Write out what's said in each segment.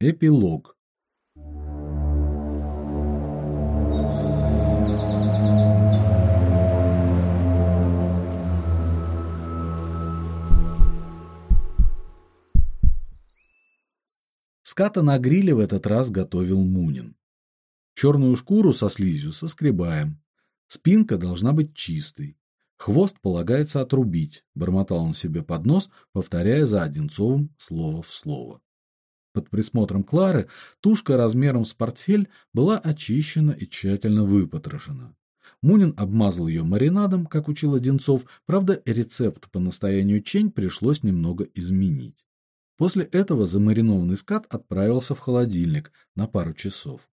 Эпилог. Ската на гриле в этот раз готовил Мунин. Черную шкуру со слизью соскребаем. Спинка должна быть чистой. Хвост полагается отрубить, бормотал он себе под нос, повторяя за Одинцовым слово в слово. Под присмотром Клары тушка размером с портфель была очищена и тщательно выпотрошена. Мунин обмазал ее маринадом, как учил Одинцов, правда, рецепт по настоянию Чень пришлось немного изменить. После этого замаринованный скат отправился в холодильник на пару часов.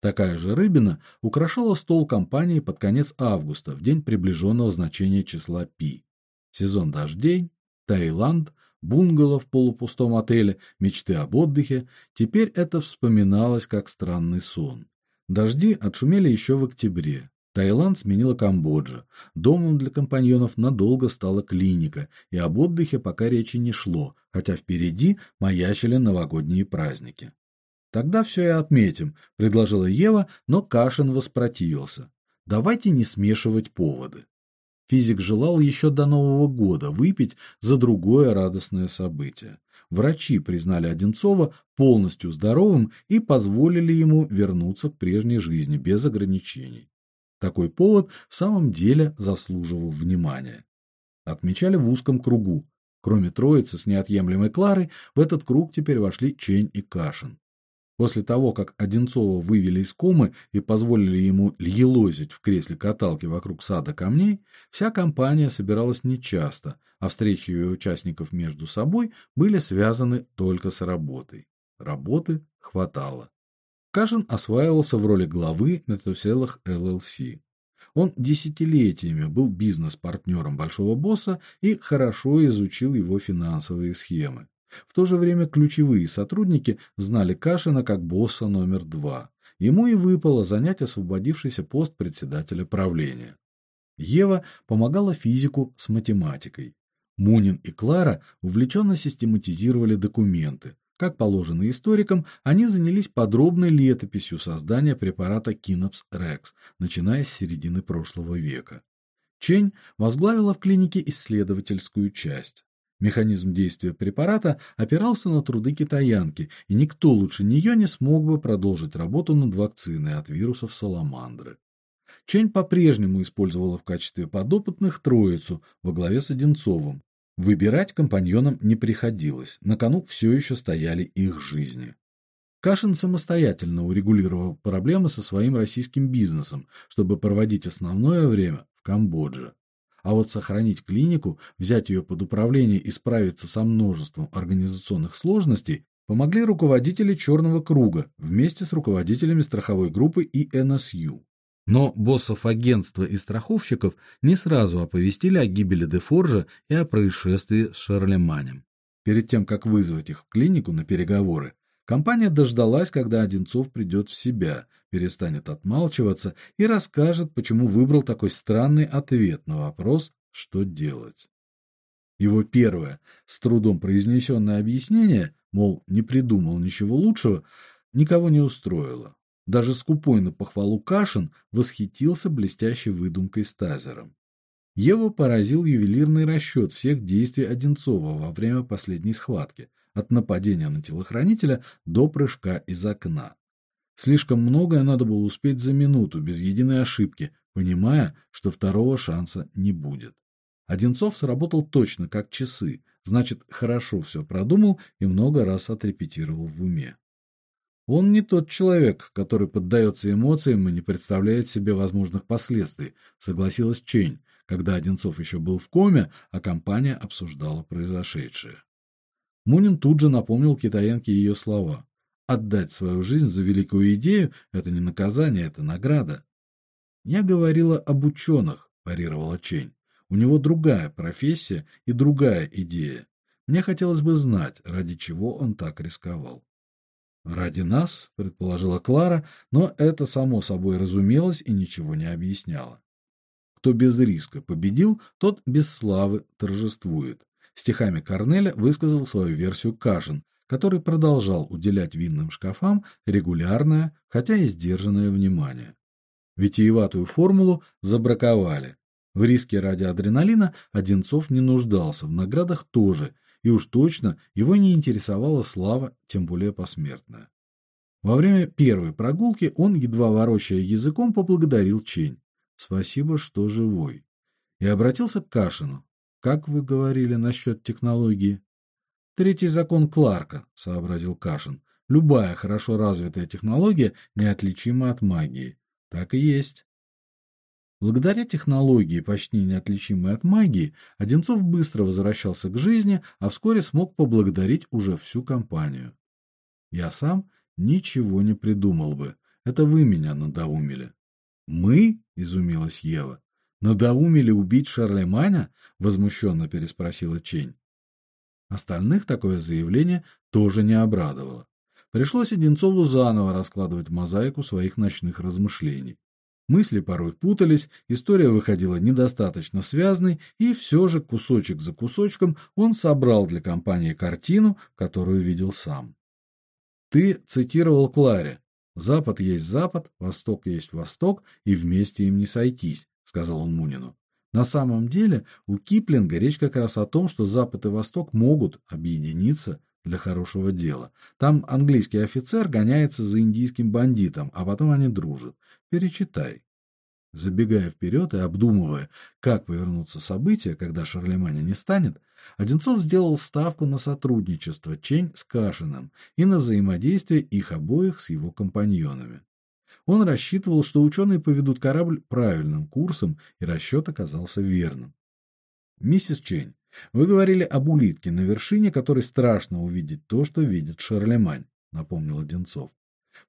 Такая же рыбина украшала стол компании под конец августа, в день приближенного значения числа пи. Сезон дождей, Таиланд, бунгало в полупустом отеле, мечты об отдыхе, теперь это вспоминалось как странный сон. Дожди отшумели еще в октябре. Таиланд сменила Камбоджа. Домом для компаньонов надолго стала клиника, и об отдыхе пока речи не шло, хотя впереди маячили новогодние праздники. Тогда все и отметим, предложила Ева, но Кашин воспротивился. Давайте не смешивать поводы. Физик желал еще до Нового года выпить за другое радостное событие. Врачи признали Одинцова полностью здоровым и позволили ему вернуться к прежней жизни без ограничений. Такой повод в самом деле заслуживал внимания. Отмечали в узком кругу. Кроме троицы с неотъемлемой Кларой, в этот круг теперь вошли Чень и Кашин. После того, как Одинцова вывели из комы и позволили ему льелозить в кресле каталки вокруг сада камней, вся компания собиралась нечасто, а встречи ее участников между собой были связаны только с работой. Работы хватало. Кашин осваивался в роли главы Метуселах ЛЛС. Он десятилетиями был бизнес-партнером большого босса и хорошо изучил его финансовые схемы. В то же время ключевые сотрудники знали Кашина как босса номер два. Ему и выпало занять освободившийся пост председателя правления. Ева помогала физику с математикой. Мунин и Клара увлеченно систематизировали документы. Как положено историкам, они занялись подробной летописью создания препарата Кинопс Рекс, начиная с середины прошлого века. Чень возглавила в клинике исследовательскую часть. Механизм действия препарата опирался на труды китаянки, и никто лучше нее не смог бы продолжить работу над вакциной от вирусов саламандры. Чень по-прежнему использовала в качестве подопытных троицу во главе с Одинцовым. Выбирать компаньонам не приходилось, на кону все еще стояли их жизни. Кашин самостоятельно урегулировал проблемы со своим российским бизнесом, чтобы проводить основное время в Камбодже. А вот сохранить клинику, взять ее под управление и справиться со множеством организационных сложностей помогли руководители Черного круга вместе с руководителями страховой группы и НСЮ. Но боссов агентства и страховщиков не сразу оповестили о гибели Дефоржа и о происшествии с Шарлеманем. Перед тем, как вызвать их в клинику на переговоры, Компания дождалась, когда Одинцов придет в себя, перестанет отмалчиваться и расскажет, почему выбрал такой странный ответ на вопрос, что делать. Его первое, с трудом произнесенное объяснение, мол, не придумал ничего лучшего, никого не устроило. Даже скупой на похвалу Кашин восхитился блестящей выдумкой с тазером. Его поразил ювелирный расчет всех действий Одинцова во время последней схватки – от нападения на телохранителя до прыжка из окна. Слишком многое надо было успеть за минуту без единой ошибки, понимая, что второго шанса не будет. Одинцов сработал точно как часы, значит, хорошо все продумал и много раз отрепетировал в уме. Он не тот человек, который поддается эмоциям и не представляет себе возможных последствий, согласилась Чень, когда Одинцов еще был в коме, а компания обсуждала произошедшее. Мунин тут же напомнил китаянке ее слова. Отдать свою жизнь за великую идею это не наказание, это награда. Я говорила об ученых, парировала Чень. У него другая профессия и другая идея. Мне хотелось бы знать, ради чего он так рисковал. Ради нас, предположила Клара, но это само собой разумелось и ничего не объясняло. Кто без риска победил, тот без славы торжествует. Стихами Корнеля высказал свою версию Кашин, который продолжал уделять винным шкафам регулярное, хотя и сдержанное внимание. Витиеватую формулу забраковали. В риске ради адреналина Одинцов не нуждался, в наградах тоже, и уж точно его не интересовала слава, тем более посмертная. Во время первой прогулки он, едва ворочая языком, поблагодарил Чень. Спасибо, что живой. И обратился к Кашину. Как вы говорили насчет технологии? Третий закон Кларка, сообразил Кашин. Любая хорошо развитая технология неотличима от магии. Так и есть. Благодаря технологии, почти неотличимой от магии, Одинцов быстро возвращался к жизни, а вскоре смог поблагодарить уже всю компанию. Я сам ничего не придумал бы. Это вы меня надоумили. Мы? изумилась Ева. Надоумили убить Шарлеманя? возмущенно переспросила Чень. Остальных такое заявление тоже не обрадовало. Пришлось Одинцову заново раскладывать мозаику своих ночных размышлений. Мысли порой путались, история выходила недостаточно связной, и все же кусочек за кусочком он собрал для компании картину, которую видел сам. Ты цитировал Кларе: "Запад есть запад, восток есть восток, и вместе им не сойтись", сказал он Мунину. На самом деле, у Киплинга речь как раз о том, что Запад и Восток могут объединиться для хорошего дела. Там английский офицер гоняется за индийским бандитом, а потом они дружат. Перечитай. Забегая вперед и обдумывая, как повернутся события, когда Шарлеманя не станет, Одинцов сделал ставку на сотрудничество Чень с Кашиным и на взаимодействие их обоих с его компаньонами. Он рассчитывал, что ученые поведут корабль правильным курсом, и расчет оказался верным. Миссис Чень, вы говорили об улитке на вершине, которой страшно увидеть то, что видит Шарлемань, напомнил Одинцов.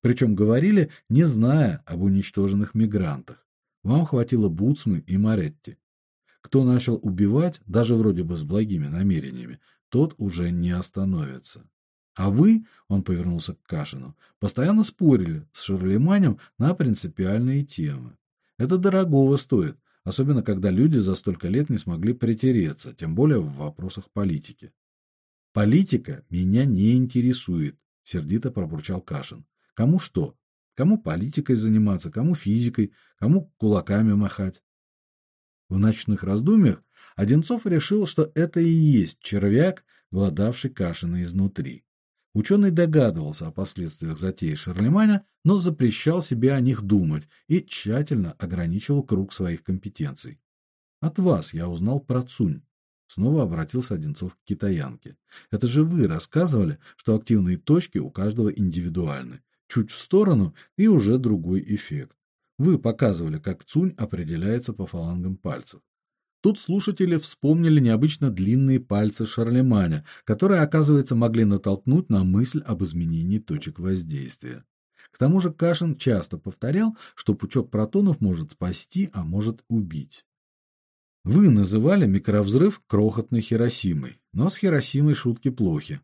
Причем говорили, не зная об уничтоженных мигрантах. Вам хватило Буцмы и Маретти. Кто начал убивать, даже вроде бы с благими намерениями, тот уже не остановится. А вы, он повернулся к Кашину, постоянно спорили с Шарлеманем на принципиальные темы. Это дорогого стоит, особенно когда люди за столько лет не смогли притереться, тем более в вопросах политики. Политика меня не интересует, сердито пробурчал Кашин. Кому что? Кому политикой заниматься, кому физикой, кому кулаками махать. В ночных раздумьях Одинцов решил, что это и есть червяк, гладавший Кашина изнутри. Ученый догадывался о последствиях затеи Шарлеманя, но запрещал себе о них думать и тщательно ограничивал круг своих компетенций. От вас я узнал про Цунь. Снова обратился Одинцов к китаянке. Это же вы рассказывали, что активные точки у каждого индивидуальны. Чуть в сторону и уже другой эффект. Вы показывали, как Цунь определяется по фалангам пальцев. Тут слушатели вспомнили необычно длинные пальцы Шарлеманя, которые, оказывается, могли натолкнуть на мысль об изменении точек воздействия. К тому же Кашин часто повторял, что пучок протонов может спасти, а может убить. Вы называли микровзрыв крохотной Хиросимой, но с Хиросимой шутки плохи.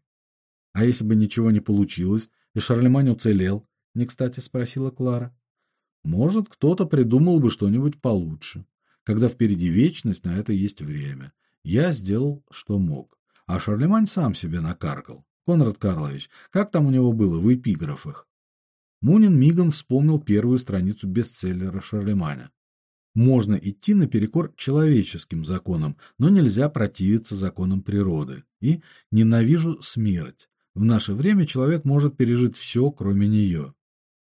А если бы ничего не получилось, и Шарлемань уцелел? Не кстати спросила Клара. Может, кто-то придумал бы что-нибудь получше когда впереди вечность, на это есть время. Я сделал, что мог. А Шарлемань сам себе накаркал. Конрад Карлович, как там у него было в эпиграфах? Мунин мигом вспомнил первую страницу бестселлера Шарлеманя. Можно идти наперекор человеческим законам, но нельзя противиться законам природы. И ненавижу смерть. В наше время человек может пережить все, кроме нее.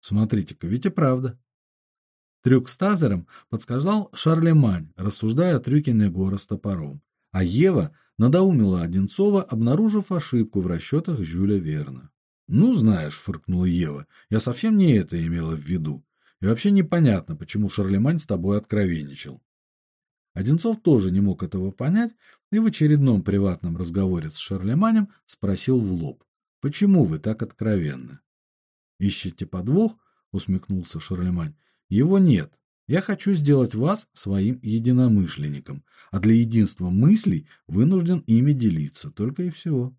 Смотрите-ка, ведь и правда. Трюк с тазером подсказал Шарлемань, рассуждая о трюке Негора с топором. А Ева надоумила Одинцова, обнаружив ошибку в расчетах Жюля Верна. "Ну, знаешь", фыркнула Ева. "Я совсем не это имела в виду. И вообще непонятно, почему Шарлемань с тобой откровенничал". Одинцов тоже не мог этого понять и в очередном приватном разговоре с Шарлеманем спросил в лоб: "Почему вы так откровенны?" "Ищете подвох?" усмехнулся Шарлемань. Его нет. Я хочу сделать вас своим единомышленником, а для единства мыслей вынужден ими делиться, только и всего.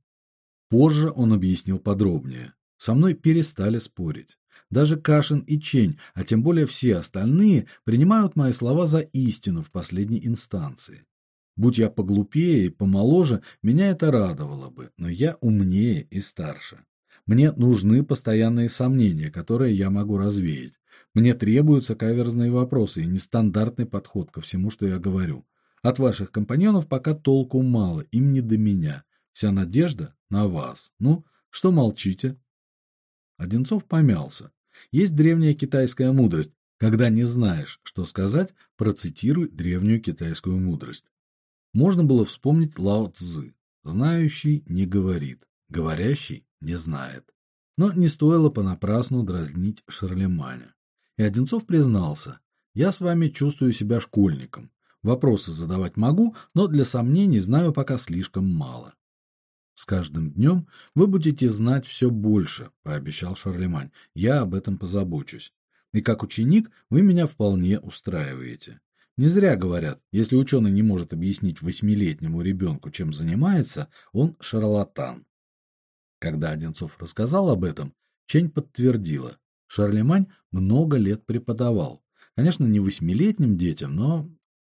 Позже он объяснил подробнее. Со мной перестали спорить. Даже Кашин и Чень, а тем более все остальные, принимают мои слова за истину в последней инстанции. Будь я поглупее и помоложе, меня это радовало бы, но я умнее и старше. Мне нужны постоянные сомнения, которые я могу развеять. Мне требуются каверзные вопросы и нестандартный подход ко всему, что я говорю. От ваших компаньонов пока толку мало, им не до меня. Вся надежда на вас. Ну, что молчите? Одинцов помялся. Есть древняя китайская мудрость: когда не знаешь, что сказать, процитируй древнюю китайскую мудрость. Можно было вспомнить Лао Цзы: знающий не говорит, говорящий не знает. Но не стоило понапрасну дразнить Шарлеманя. И Одинцов признался: "Я с вами чувствую себя школьником. Вопросы задавать могу, но для сомнений знаю пока слишком мало. С каждым днем вы будете знать все больше, пообещал Шарлемань. Я об этом позабочусь. И как ученик вы меня вполне устраиваете. Не зря говорят, если ученый не может объяснить восьмилетнему ребенку, чем занимается, он шарлатан. Когда Одинцов рассказал об этом, Чень подтвердила. Шарлемань много лет преподавал. Конечно, не восьмилетним детям, но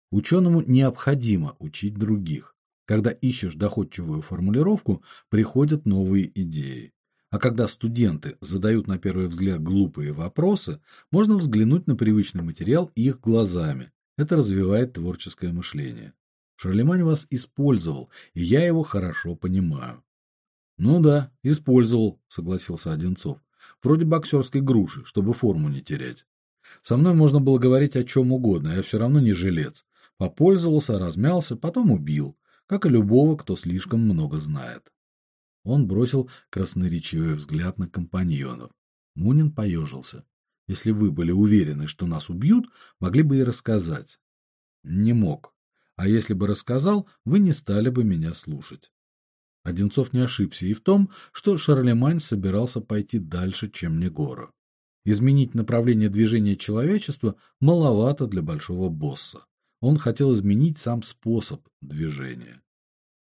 Ученому необходимо учить других. Когда ищешь доходчивую формулировку, приходят новые идеи. А когда студенты задают на первый взгляд глупые вопросы, можно взглянуть на привычный материал их глазами. Это развивает творческое мышление. Шарлемань вас использовал, и я его хорошо понимаю. Ну да, использовал, согласился Одинцов. Вроде боксерской груши, чтобы форму не терять. Со мной можно было говорить о чем угодно, я все равно не жилец. Попользовался, размялся, потом убил, как и любого, кто слишком много знает. Он бросил красноречивый взгляд на компаньонов. Мунин поежился. Если вы были уверены, что нас убьют, могли бы и рассказать. Не мог. А если бы рассказал, вы не стали бы меня слушать. Одинцов не ошибся и в том, что Шарлемань собирался пойти дальше, чем Негора. Изменить направление движения человечества маловато для большого босса. Он хотел изменить сам способ движения.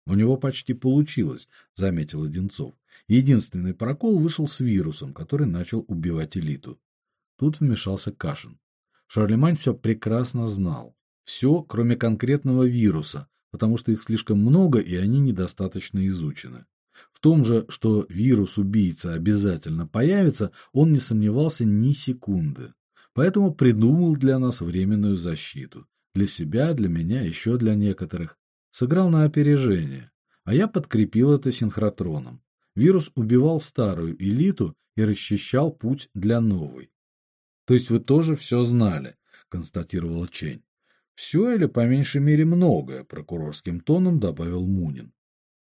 У него почти получилось, заметил Одинцов. Единственный прокол вышел с вирусом, который начал убивать элиту. Тут вмешался Кашин. Шарлемань все прекрасно знал. Все, кроме конкретного вируса, потому что их слишком много и они недостаточно изучены. В том же, что вирус-убийца обязательно появится, он не сомневался ни секунды. Поэтому придумал для нас временную защиту. Для себя, для меня, еще для некоторых. Сыграл на опережение, а я подкрепил это синхротроном. Вирус убивал старую элиту и расчищал путь для новой. То есть вы тоже все знали, констатировала Чень. Все или по меньшей мере многое, прокурорским тоном добавил Мунин.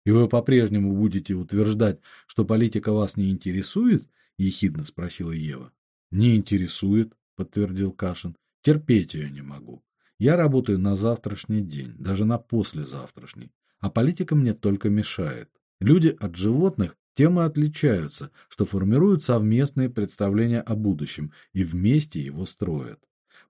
И вы по-прежнему будете утверждать, что политика вас не интересует? ехидно спросила Ева. Не интересует, подтвердил Кашин. Терпеть ее не могу. Я работаю на завтрашний день, даже на послезавтрашний, а политика мне только мешает. Люди от животных тем и отличаются, что формируют совместные представления о будущем и вместе его строят.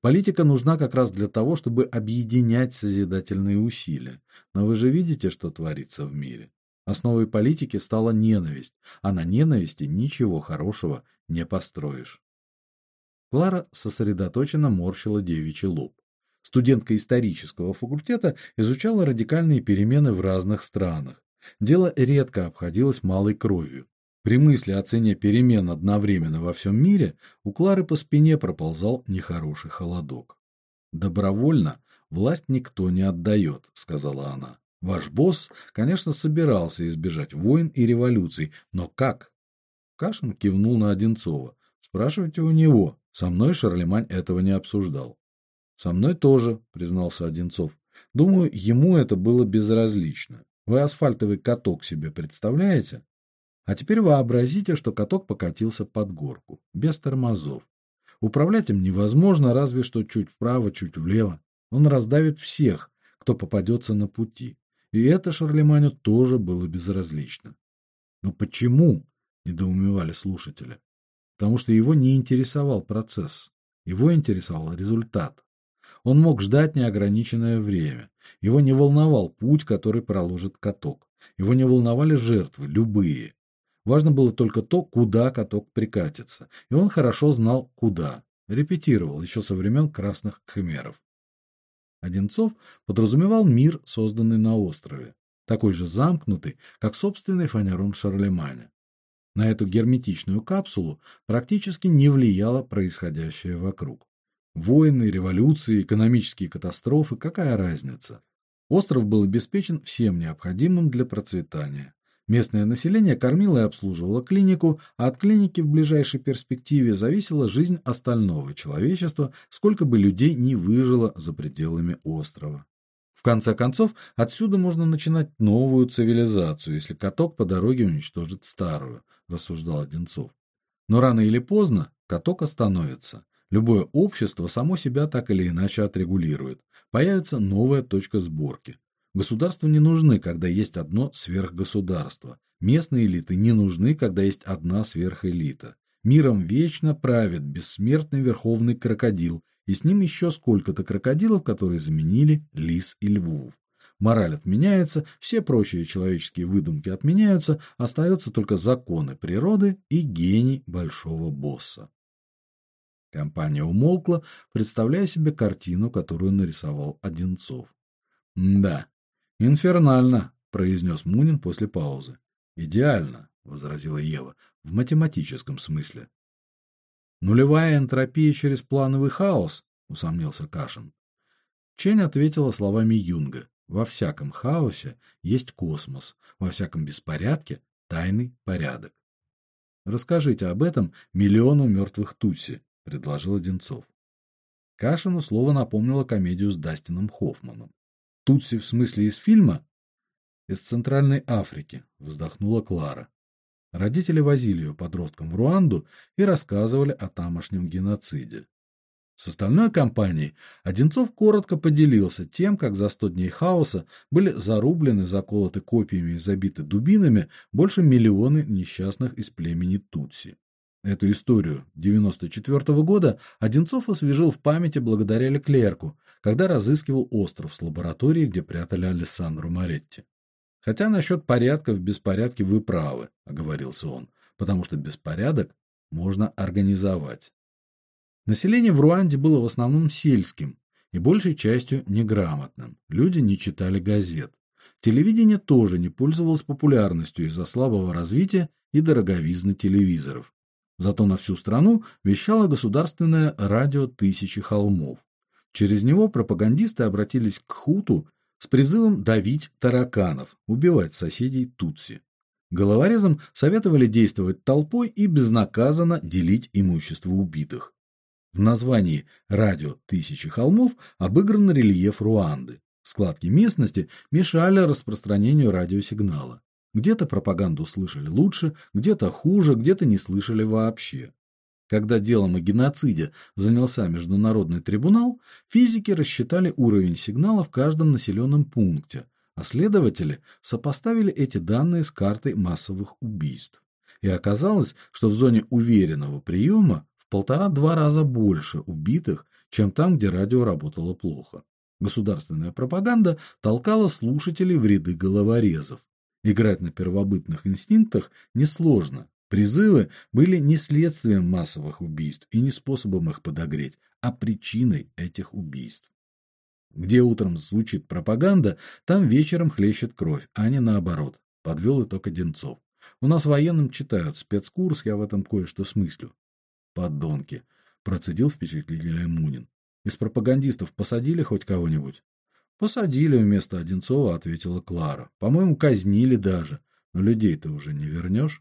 Политика нужна как раз для того, чтобы объединять созидательные усилия. Но вы же видите, что творится в мире. Основой политики стала ненависть, а на ненависти ничего хорошего не построишь. Клара сосредоточенно морщила девичий лоб студентка исторического факультета, изучала радикальные перемены в разных странах. Дело редко обходилось малой кровью. При мысли о цене перемен одновременно во всем мире у Клары по спине проползал нехороший холодок. Добровольно власть никто не отдает», — сказала она. Ваш босс, конечно, собирался избежать войн и революций, но как? Кашин кивнул на Одинцова. Спрашивайте у него. Со мной Шарлемань этого не обсуждал. Со мной тоже, признался Одинцов. Думаю, ему это было безразлично. Вы асфальтовый каток себе представляете? А теперь вообразите, что каток покатился под горку, без тормозов. Управлять им невозможно, разве что чуть вправо, чуть влево. Он раздавит всех, кто попадется на пути. И это Шарлеманю тоже было безразлично. Но почему? недоумевали слушатели. Потому что его не интересовал процесс, его интересовал результат. Он мог ждать неограниченное время. Его не волновал путь, который проложит каток. Его не волновали жертвы, любые. Важно было только то, куда каток прикатится. И он хорошо знал, куда. Репетировал еще со времен красных khmerов. Одинцов подразумевал мир, созданный на острове, такой же замкнутый, как собственный фанерон Шарлеманя. На эту герметичную капсулу практически не влияло происходящее вокруг. Войны, революции, экономические катастрофы какая разница? Остров был обеспечен всем необходимым для процветания. Местное население кормило и обслуживало клинику, а от клиники в ближайшей перспективе зависела жизнь остального человечества, сколько бы людей не выжило за пределами острова. В конце концов, отсюда можно начинать новую цивилизацию, если каток по дороге уничтожит старую, рассуждал Одинцов. Но рано или поздно каток остановится. Любое общество само себя так или иначе отрегулирует. Появится новая точка сборки. Государству не нужны, когда есть одно сверхгосударство. Местные элиты не нужны, когда есть одна сверхэлита. Миром вечно правит бессмертный верховный крокодил, и с ним еще сколько-то крокодилов, которые заменили лис и львов. Мораль отменяется, все прочие человеческие выдумки отменяются, остаются только законы природы и гений большого босса. Компания умолкла, представляя себе картину, которую нарисовал Одинцов. "Да, Инфернально, произнес Мунин после паузы. Идеально, возразила Ева, в математическом смысле. Нулевая энтропия через плановый хаос, усомнился Кашин. Чень ответила словами Юнга: во всяком хаосе есть космос, во всяком беспорядке тайный порядок. Расскажите об этом миллиону мертвых тутси, предложил Одинцов. Кашину слово напомнило комедию с Дастином Хоффманом. Тутси в смысле из фильма? Из Центральной Африки, вздохнула Клара. Родители возили ее подростком в Руанду и рассказывали о тамошнем геноциде. С остальной компанией Одинцов коротко поделился тем, как за сто дней хаоса были зарублены, заколоты копьями и забиты дубинами больше миллиона несчастных из племени Тутси. Эту историю 94 -го года Одинцов освежил в памяти благодаря Леклерку, когда разыскивал остров с лабораторией, где прятали Алессандру Моретти. Хотя насчет порядка в беспорядке вы правы, оговорился он, потому что беспорядок можно организовать. Население в Руанде было в основном сельским и большей частью неграмотным. Люди не читали газет. Телевидение тоже не пользовалось популярностью из-за слабого развития и дороговизны телевизоров. Зато на всю страну вещало государственное радио Тысячи холмов. Через него пропагандисты обратились к хуту с призывом давить тараканов, убивать соседей тутси. Головорезам советовали действовать толпой и безнаказанно делить имущество убитых. В названии Радио Тысячи холмов обыгран рельеф Руанды. Складки местности мешали распространению радиосигнала. Где-то пропаганду слышали лучше, где-то хуже, где-то не слышали вообще. Когда делом о геноциде занялся международный трибунал, физики рассчитали уровень сигнала в каждом населенном пункте, а следователи сопоставили эти данные с картой массовых убийств. И оказалось, что в зоне уверенного приема в полтора-два раза больше убитых, чем там, где радио работало плохо. Государственная пропаганда толкала слушателей в ряды головорезов. Играть на первобытных инстинктах несложно, Призывы были не следствием массовых убийств и не способом их подогреть, а причиной этих убийств. Где утром звучит пропаганда, там вечером хлещет кровь, а не наоборот, подвел итог Одинцов. У нас военным читают спецкурс, я в этом кое-что смыслю. Подонки, процедил впечатлительный Мунин. Из пропагандистов посадили хоть кого-нибудь? Посадили вместо Одинцова, ответила Клара. По-моему, казнили даже. Но людей-то уже не вернешь.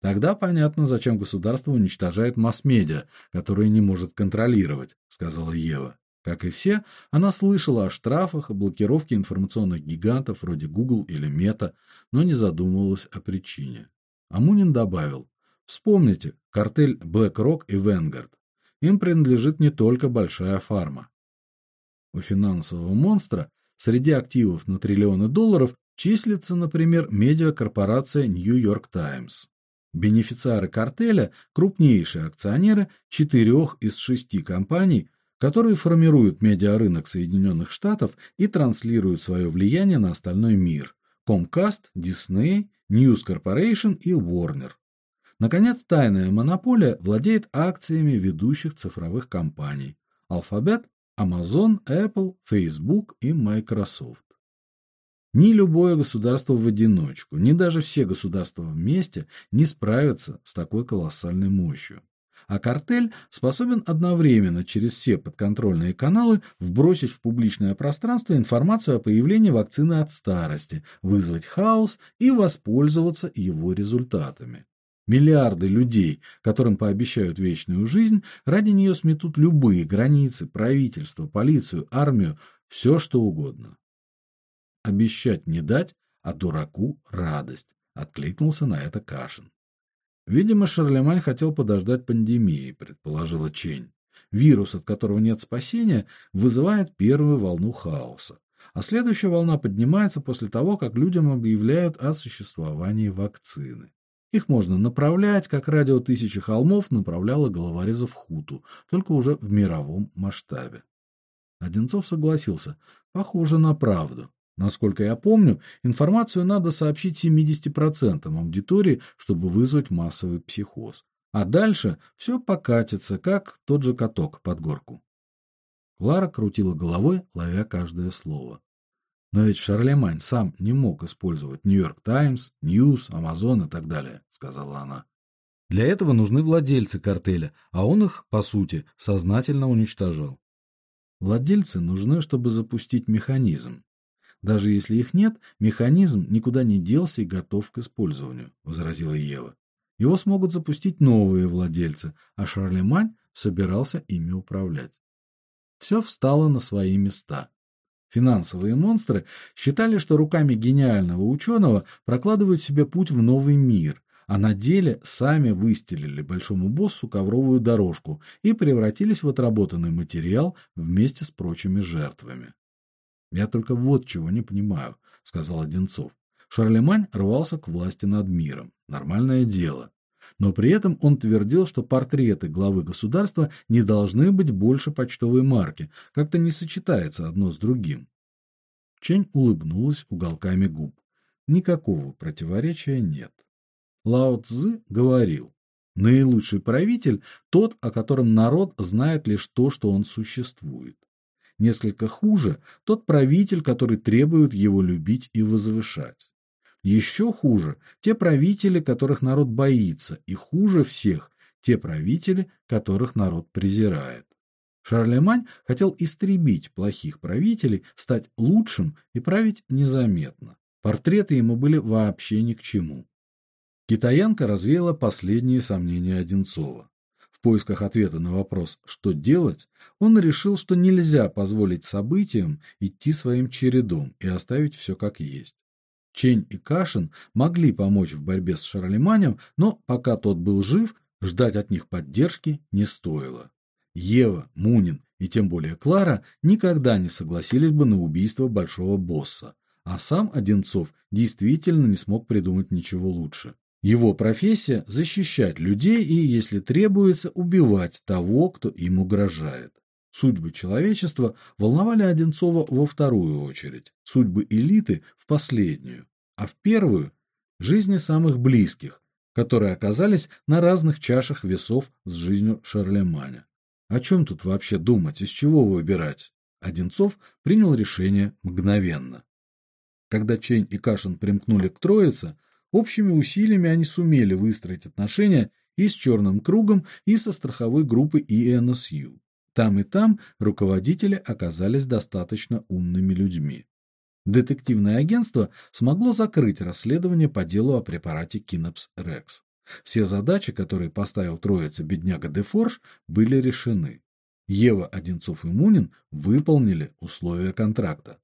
Тогда понятно, зачем государство уничтожает масс-медиа, которые не может контролировать, сказала Ева. Как и все, она слышала о штрафах, о блокировке информационных гигантов вроде Google или Meta, но не задумывалась о причине. Амунин добавил: "Вспомните картель BlackRock и Vanguard. Им принадлежит не только большая фарма. У финансового монстра среди активов на триллионы долларов числится, например, медиакорпорация New York Times. Бенефициары картеля крупнейшие акционеры четырех из шести компаний, которые формируют медиарынок Соединенных Штатов и транслируют свое влияние на остальной мир: Comcast, Disney, News Corporation и Warner. Наконец, тайная монополия владеет акциями ведущих цифровых компаний: Alphabet, Amazon, Apple, Facebook и Microsoft. Ни любое государство в одиночку, ни даже все государства вместе не справятся с такой колоссальной мощью. А картель способен одновременно через все подконтрольные каналы вбросить в публичное пространство информацию о появлении вакцины от старости, вызвать хаос и воспользоваться его результатами. Миллиарды людей, которым пообещают вечную жизнь, ради нее сметут любые границы, правительство, полицию, армию, все что угодно. Обещать не дать, а дураку радость, откликнулся на это Кашин. Видимо, Шарлемань хотел подождать пандемии, предположила Чень. Вирус, от которого нет спасения, вызывает первую волну хаоса, а следующая волна поднимается после того, как людям объявляют о существовании вакцины. Их можно направлять, как радио тысячи холмов направляло головорезов Хуту, только уже в мировом масштабе. Одинцов согласился. Похоже на правду. Насколько я помню, информацию надо сообщить 70% аудитории, чтобы вызвать массовый психоз. А дальше все покатится, как тот же каток под горку. Клара крутила головой, ловя каждое слово. Но ведь Шарлемань сам не мог использовать Нью-Йорк Таймс, Ньюс, Амазон и так далее, сказала она. Для этого нужны владельцы картеля, а он их, по сути, сознательно уничтожал. Владельцы нужны, чтобы запустить механизм, даже если их нет, механизм никуда не делся и готов к использованию, возразила Ева. Его смогут запустить новые владельцы, а Шарлемань собирался ими управлять. Все встало на свои места. Финансовые монстры считали, что руками гениального ученого прокладывают себе путь в новый мир, а на деле сами выстелили большому боссу ковровую дорожку и превратились в отработанный материал вместе с прочими жертвами. Я только вот чего не понимаю, сказал Одинцов. Шарлемань рвался к власти над миром. Нормальное дело. Но при этом он твердил, что портреты главы государства не должны быть больше почтовой марки, как-то не сочетается одно с другим. Чень улыбнулась уголками губ. Никакого противоречия нет. Лао Цзы говорил: наилучший правитель тот, о котором народ знает лишь то, что он существует. Несколько хуже тот правитель, который требует его любить и возвышать. Еще хуже те правители, которых народ боится, и хуже всех те правители, которых народ презирает. Шарлемань хотел истребить плохих правителей, стать лучшим и править незаметно. Портреты ему были вообще ни к чему. Китаянка развеяла последние сомнения Одинцова поисках ответа на вопрос, что делать, он решил, что нельзя позволить событиям идти своим чередом и оставить все как есть. Чень и Кашин могли помочь в борьбе с Шарлеманем, но пока тот был жив, ждать от них поддержки не стоило. Ева, Мунин и тем более Клара никогда не согласились бы на убийство большого босса, а сам Одинцов действительно не смог придумать ничего лучше. Его профессия защищать людей и, если требуется, убивать того, кто им угрожает. Судьбы человечества волновали Одинцова во вторую очередь, судьбы элиты в последнюю, а в первую жизни самых близких, которые оказались на разных чашах весов с жизнью Шарлеманя. О чем тут вообще думать, из чего выбирать? Одинцов принял решение мгновенно. Когда Чень и Кашин примкнули к Троице, Общими усилиями они сумели выстроить отношения и с Черным кругом, и со страховой группой ИНСЮ. Там и там руководители оказались достаточно умными людьми. Детективное агентство смогло закрыть расследование по делу о препарате Кинопс Рекс. Все задачи, которые поставил троица бедняга Дефорж, были решены. Ева Одинцов и Мунин выполнили условия контракта.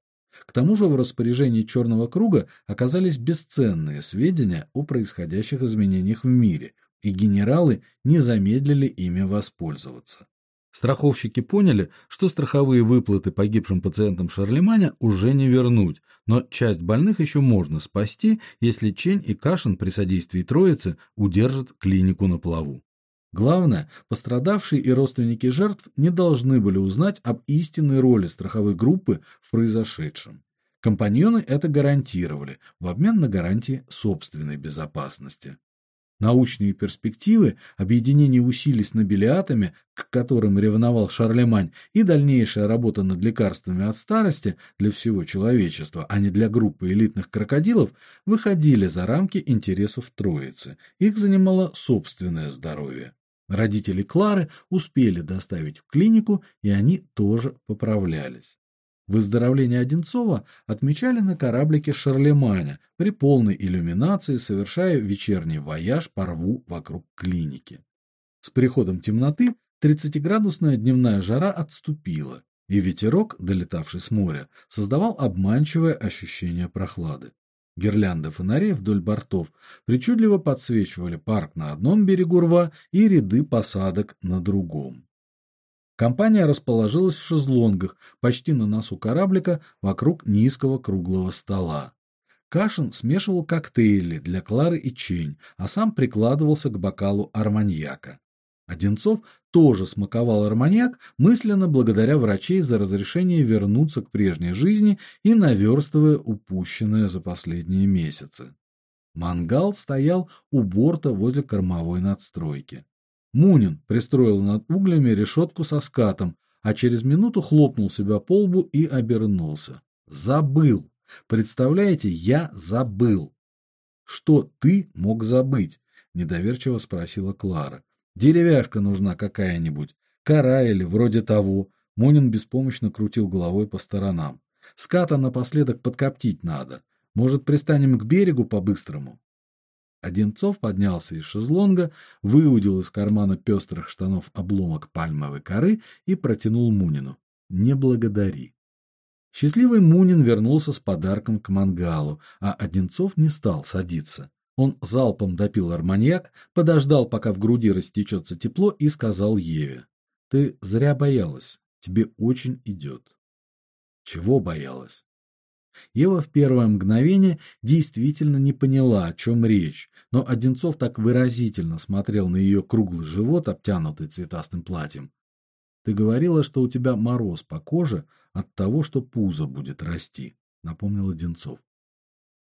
К тому же в распоряжении Черного круга оказались бесценные сведения о происходящих изменениях в мире, и генералы не замедлили ими воспользоваться. Страховщики поняли, что страховые выплаты погибшим пациентам Шарлеманя уже не вернуть, но часть больных еще можно спасти, если Чень и Кашин при содействии Троицы удержат клинику на плаву. Главное, пострадавшие и родственники жертв не должны были узнать об истинной роли страховой группы в произошедшем. Компаньоны это гарантировали в обмен на гарантии собственной безопасности. Научные перспективы, объединение усилий с нобелиатами, к которым ревновал Шарлемань, и дальнейшая работа над лекарствами от старости для всего человечества, а не для группы элитных крокодилов, выходили за рамки интересов Троицы. Их занимало собственное здоровье. Родители Клары успели доставить в клинику, и они тоже поправлялись. Выздоровление Одинцова отмечали на кораблике Шарлеманя при полной иллюминации, совершая вечерний вояж по рву вокруг клиники. С приходом темноты 30-градусная дневная жара отступила, и ветерок, долетавший с моря, создавал обманчивое ощущение прохлады. Гирлянды фонарей вдоль бортов причудливо подсвечивали парк на одном берегу рва и ряды посадок на другом. Компания расположилась в шезлонгах, почти на носу кораблика, вокруг низкого круглого стола. Кашин смешивал коктейли для Клары и Чень, а сам прикладывался к бокалу арманьяка. Одинцов тоже смаковал арманьяк, мысленно благодаря врачей за разрешение вернуться к прежней жизни и наверстывая упущенное за последние месяцы. Мангал стоял у борта возле кормовой надстройки. Мунин пристроил над углями решетку со скатом, а через минуту хлопнул себя по лбу и обернулся. Забыл. Представляете, я забыл. Что ты мог забыть? недоверчиво спросила Клара. Деревяшка нужна какая-нибудь, кора или вроде того. Мунин беспомощно крутил головой по сторонам. Ската напоследок подкоптить надо. Может, пристанем к берегу по-быстрому? Одинцов поднялся из шезлонга, выудил из кармана пестрых штанов обломок пальмовой коры и протянул Мунину. Не благодари. Счастливый Мунин вернулся с подарком к мангалу, а Одинцов не стал садиться. Он залпом допил арманьяк, подождал, пока в груди растечется тепло, и сказал Еве: "Ты зря боялась. Тебе очень идет». Чего боялась? Ева в первое мгновение действительно не поняла, о чем речь, но Одинцов так выразительно смотрел на ее круглый живот, обтянутый цветастым платьем. Ты говорила, что у тебя мороз по коже от того, что пузо будет расти, напомнил Одинцов.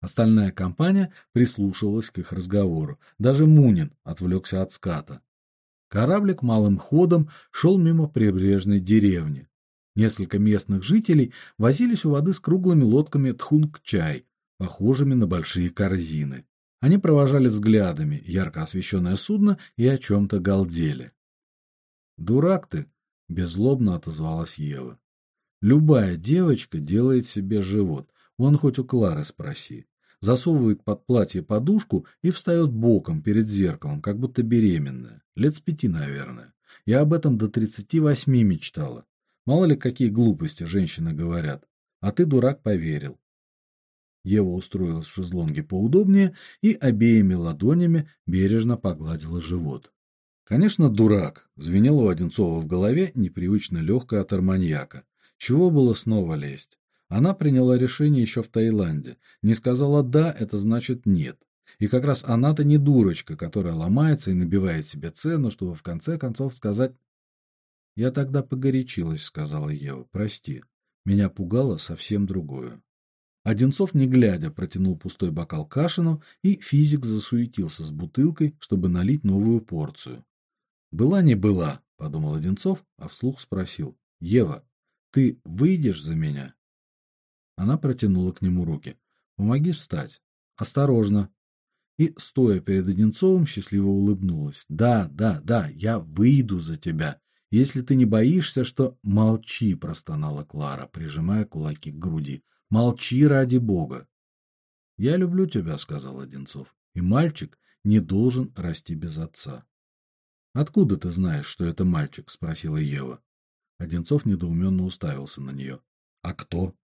Остальная компания прислушивалась к их разговору. Даже Мунин отвлекся от ската. Кораблик малым ходом шел мимо прибрежной деревни. Несколько местных жителей возились у воды с круглыми лодками тхунг-чай, похожими на большие корзины. Они провожали взглядами ярко освещенное судно и о чем то галдели. "Дурак ты", беззлобно отозвалась Ева. "Любая девочка делает себе живот. Вон хоть у Клары спроси. Засовывает под платье подушку и встает боком перед зеркалом, как будто беременная. Лет с пяти, наверное. Я об этом до тридцати восьми мечтала. Мало ли какие глупости женщины говорят. А ты, дурак, поверил. Ева устроилась в шезлонге поудобнее и обеими ладонями бережно погладила живот. Конечно, дурак, звенело у Одинцова в голове непривычно легкое от арманьяка. Чего было снова лезть? Она приняла решение еще в Таиланде. Не сказала да, это значит нет. И как раз она-то не дурочка, которая ломается и набивает себе цену, чтобы в конце концов сказать я тогда погорячилась, сказала Ева. Прости. Меня пугало совсем другое. Одинцов, не глядя, протянул пустой бокал Кашину, и физик засуетился с бутылкой, чтобы налить новую порцию. Была не была, подумал Одинцов, а вслух спросил: "Ева, ты выйдешь за меня?" Она протянула к нему руки. "Помоги встать. Осторожно". И стоя перед Одинцовым, счастливо улыбнулась. "Да, да, да, я выйду за тебя. Если ты не боишься, что молчи, простонала Клара, прижимая кулаки к груди. Молчи ради бога. Я люблю тебя, сказал Одинцов. И мальчик не должен расти без отца. Откуда ты знаешь, что это мальчик, спросила Ева. Одинцов недоуменно уставился на нее. А кто?